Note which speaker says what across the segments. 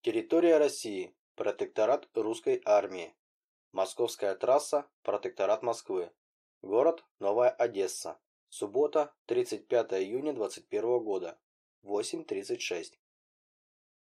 Speaker 1: Территория России. Протекторат русской армии. Московская трасса. Протекторат Москвы. Город Новая Одесса. Суббота, 35 июня 21 года. 8.36.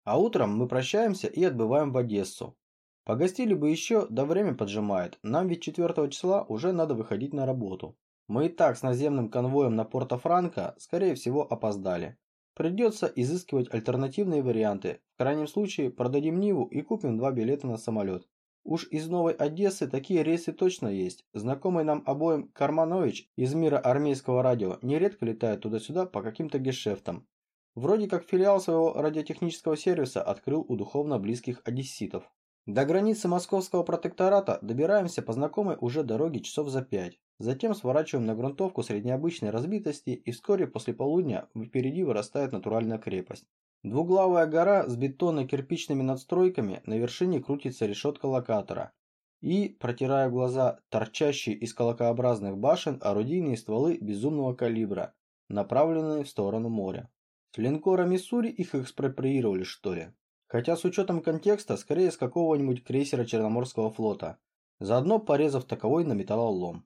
Speaker 2: А утром мы прощаемся и отбываем в Одессу. Погостили бы еще, да время поджимает. Нам ведь 4 числа уже надо выходить на работу. Мы и так с наземным конвоем на Порто-Франко, скорее всего, опоздали. Придется изыскивать альтернативные варианты. В крайнем случае продадим Ниву и купим два билета на самолет. Уж из Новой Одессы такие рейсы точно есть. Знакомый нам обоим Карманович из мира армейского радио нередко летает туда-сюда по каким-то гешефтам. Вроде как филиал своего радиотехнического сервиса открыл у духовно близких одесситов. До границы московского протектората добираемся по знакомой уже дороге часов за пять. Затем сворачиваем на грунтовку среднеобычной разбитости и вскоре после полудня впереди вырастает натуральная крепость. Двуглавая гора с бетонно-кирпичными надстройками, на вершине крутится решетка локатора. И, протирая глаза, торчащие из колокообразных башен орудийные стволы безумного калибра, направленные в сторону моря. С линкора Миссури их экспроприировали, что ли? Хотя с учетом контекста, скорее с какого-нибудь крейсера Черноморского флота, заодно порезав таковой на металлолом.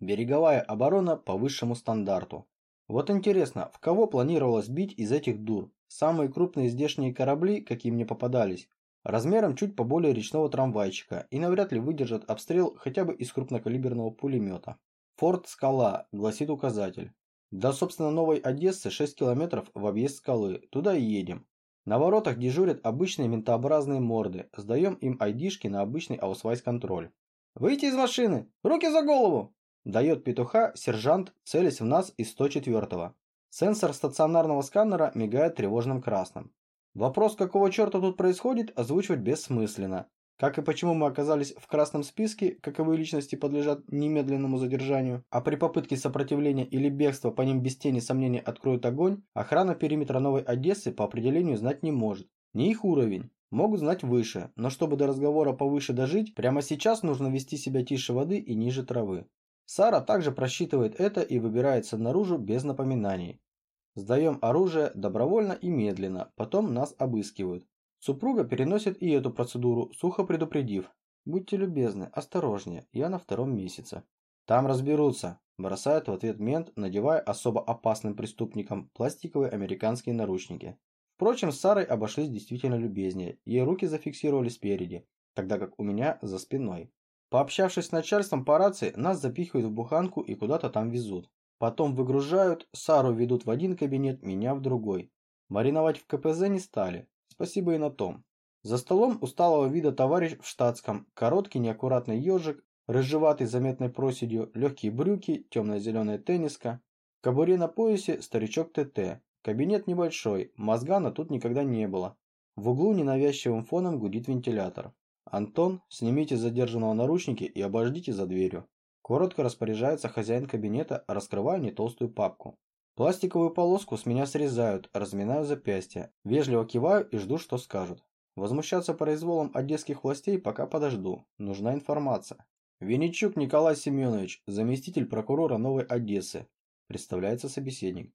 Speaker 2: Береговая оборона по высшему стандарту. Вот интересно, в кого планировалось бить из этих дур? Самые крупные здешние корабли, какие мне попадались, размером чуть поболее речного трамвайчика и навряд ли выдержат обстрел хотя бы из крупнокалиберного пулемета. «Форт Скала», гласит указатель. До, собственно, Новой Одессы 6 километров в объезд скалы, туда и едем. На воротах дежурят обычные ментообразные морды, сдаем им айдишки на обычный аусвайс-контроль. «Выйти из машины! Руки за голову!» Дает петуха сержант, целясь в нас из 104-го. Сенсор стационарного сканера мигает тревожным красным. Вопрос, какого черта тут происходит, озвучивать бессмысленно. Как и почему мы оказались в красном списке, каковые личности подлежат немедленному задержанию, а при попытке сопротивления или бегства по ним без тени сомнений откроют огонь, охрана периметра Новой Одессы по определению знать не может. Не их уровень. Могут знать выше, но чтобы до разговора повыше дожить, прямо сейчас нужно вести себя тише воды и ниже травы. Сара также просчитывает это и выбирается наружу без напоминаний. Сдаем оружие добровольно и медленно, потом нас обыскивают. Супруга переносит и эту процедуру, сухо предупредив. «Будьте любезны, осторожнее, я на втором месяце». «Там разберутся», – бросает в ответ мент, надевая особо опасным преступникам пластиковые американские наручники. Впрочем, с Сарой обошлись действительно любезнее, ей руки зафиксировали спереди, тогда как у меня за спиной. Пообщавшись с начальством по рации, нас запихивают в буханку и куда-то там везут. Потом выгружают, Сару ведут в один кабинет, меня в другой. Мариновать в КПЗ не стали, спасибо и на том. За столом усталого вида товарищ в штатском, короткий неаккуратный ежик, рыжеватый заметной проседью, легкие брюки, темно-зеленая тенниска. В кобуре на поясе старичок ТТ. Кабинет небольшой, мозгана тут никогда не было. В углу ненавязчивым фоном гудит вентилятор. «Антон, снимите задержанного наручники и обождите за дверью». Коротко распоряжается хозяин кабинета, раскрывая не толстую папку. Пластиковую полоску с меня срезают, разминаю запястье, вежливо киваю и жду, что скажут. Возмущаться произволом одесских властей пока подожду, нужна информация. Винничук Николай Семенович, заместитель прокурора Новой Одессы, представляется собеседник.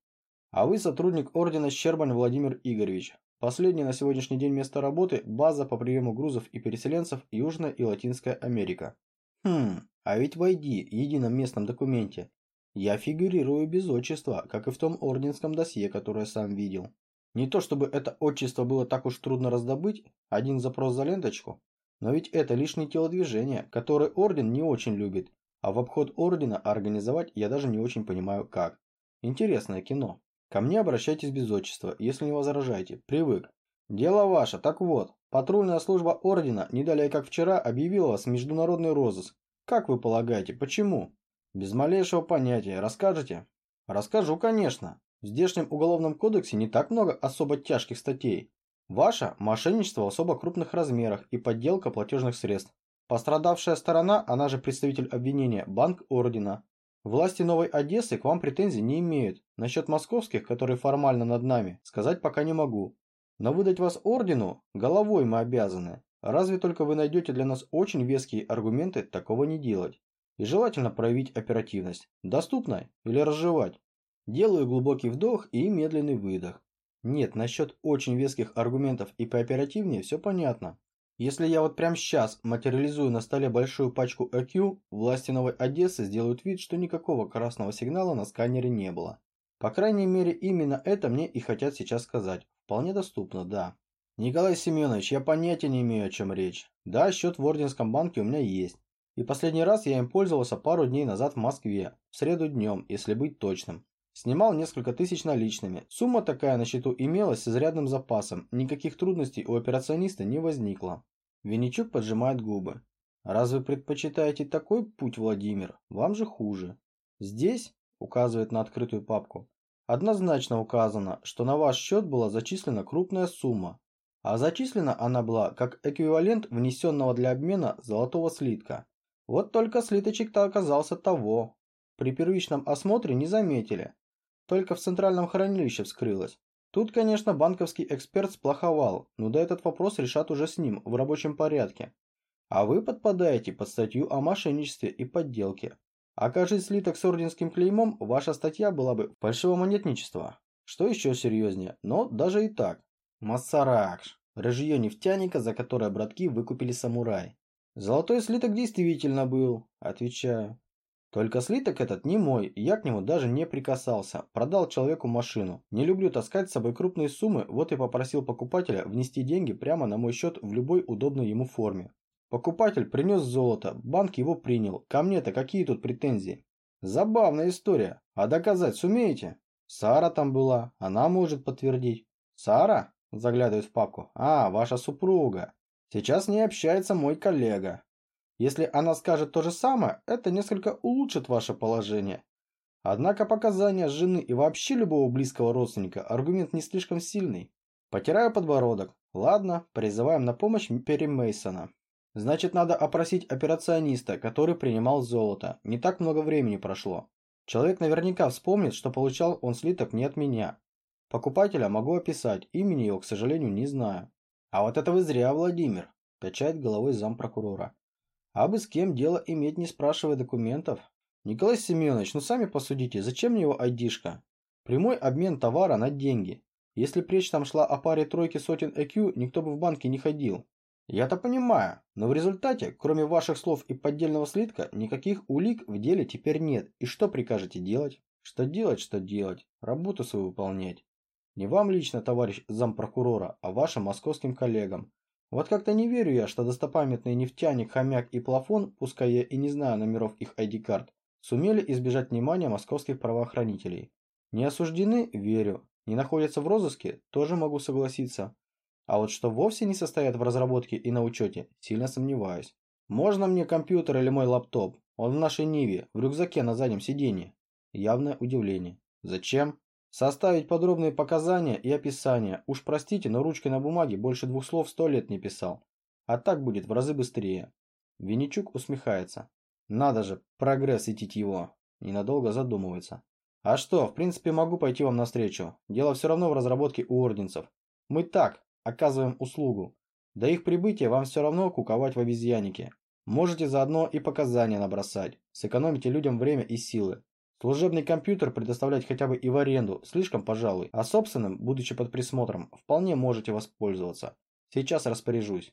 Speaker 2: А вы сотрудник ордена Щербань Владимир Игоревич. Последнее на сегодняшний день место работы – база по приему грузов и переселенцев Южная и Латинская Америка. Хм, а ведь в ID, едином местном документе, я фигурирую без отчества, как и в том орденском досье, которое сам видел. Не то чтобы это отчество было так уж трудно раздобыть, один запрос за ленточку, но ведь это лишнее телодвижение, которое орден не очень любит, а в обход ордена организовать я даже не очень понимаю как. Интересное кино. Ко мне обращайтесь без отчества, если не возражаете, привык. Дело ваше, так вот, патрульная служба ордена, не далее как вчера, объявила вас в международный розыск. Как вы полагаете, почему? Без малейшего понятия. Расскажете? Расскажу, конечно. В здешнем уголовном кодексе не так много особо тяжких статей. Ваша – мошенничество в особо крупных размерах и подделка платежных средств. Пострадавшая сторона, она же представитель обвинения, банк ордена. Власти Новой Одессы к вам претензий не имеют. Насчет московских, которые формально над нами, сказать пока не могу. Но выдать вас ордену головой мы обязаны. Разве только вы найдете для нас очень веские аргументы такого не делать. И желательно проявить оперативность. Доступно или разжевать? Делаю глубокий вдох и медленный выдох. Нет, насчет очень веских аргументов и пооперативнее все понятно. Если я вот прямо сейчас материализую на столе большую пачку ЭКЮ, власти Новой Одессы сделают вид, что никакого красного сигнала на сканере не было. По крайней мере, именно это мне и хотят сейчас сказать. Вполне доступно, да. Николай Семенович, я понятия не имею, о чем речь. Да, счет в Орденском банке у меня есть. И последний раз я им пользовался пару дней назад в Москве, в среду днем, если быть точным. Снимал несколько тысяч наличными. Сумма такая на счету имелась с изрядным запасом, никаких трудностей у операциониста не возникло. Винничук поджимает губы. «Раз вы предпочитаете такой путь, Владимир, вам же хуже. Здесь, — указывает на открытую папку, — однозначно указано, что на ваш счет была зачислена крупная сумма, а зачислена она была как эквивалент внесенного для обмена золотого слитка. Вот только слиточек-то оказался того. При первичном осмотре не заметили. Только в центральном хранилище вскрылось. Тут, конечно, банковский эксперт сплоховал, но да этот вопрос решат уже с ним в рабочем порядке. А вы подпадаете под статью о мошенничестве и подделке. Окажись слиток с орденским клеймом, ваша статья была бы фальшивомонетничество. Что еще серьезнее, но даже и так. Массаракш. Рыжье нефтяника, за которое братки выкупили самурай. Золотой слиток действительно был, отвечаю. Только слиток этот не мой, я к нему даже не прикасался. Продал человеку машину. Не люблю таскать с собой крупные суммы, вот и попросил покупателя внести деньги прямо на мой счет в любой удобной ему форме. Покупатель принес золото, банк его принял. Ко мне-то какие тут претензии? Забавная история. А доказать сумеете? Сара там была, она может подтвердить. Сара? Заглядывает в папку. А, ваша супруга. Сейчас не общается мой коллега. Если она скажет то же самое, это несколько улучшит ваше положение. Однако показания жены и вообще любого близкого родственника аргумент не слишком сильный. Потираю подбородок. Ладно, призываем на помощь Перри Мейсона. Значит, надо опросить операциониста, который принимал золото. Не так много времени прошло. Человек наверняка вспомнит, что получал он слиток не от меня. Покупателя могу описать, имени его, к сожалению, не знаю. А вот это вы зря, Владимир, качает головой зампрокурора. А бы с кем дело иметь, не спрашивая документов. Николай Семенович, ну сами посудите, зачем мне его айдишка? Прямой обмен товара на деньги. Если речь там шла о паре тройки сотен ЭКЮ, никто бы в банке не ходил. Я-то понимаю, но в результате, кроме ваших слов и поддельного слитка, никаких улик в деле теперь нет. И что прикажете делать? Что делать, что делать? Работу свою выполнять. Не вам лично, товарищ зампрокурора, а вашим московским коллегам. Вот как-то не верю я, что достопамятный нефтяник, хомяк и плафон, пускай я и не знаю номеров их ID-карт, сумели избежать внимания московских правоохранителей. Не осуждены – верю. Не находятся в розыске – тоже могу согласиться. А вот что вовсе не состоят в разработке и на учете, сильно сомневаюсь. Можно мне компьютер или мой лаптоп? Он в нашей Ниве, в рюкзаке на заднем сиденье. Явное удивление. Зачем? Составить подробные показания и описания. Уж простите, но ручкой на бумаге больше двух слов сто лет не писал. А так будет в разы быстрее. Винничук усмехается. Надо же, прогресс идти его. Ненадолго задумывается. А что, в принципе могу пойти вам навстречу. Дело все равно в разработке у орденцев. Мы так, оказываем услугу. До их прибытия вам все равно куковать в обезьяннике. Можете заодно и показания набросать. Сэкономите людям время и силы. Служебный компьютер предоставлять хотя бы и в аренду слишком, пожалуй, а собственным, будучи под присмотром, вполне можете воспользоваться. Сейчас распоряжусь.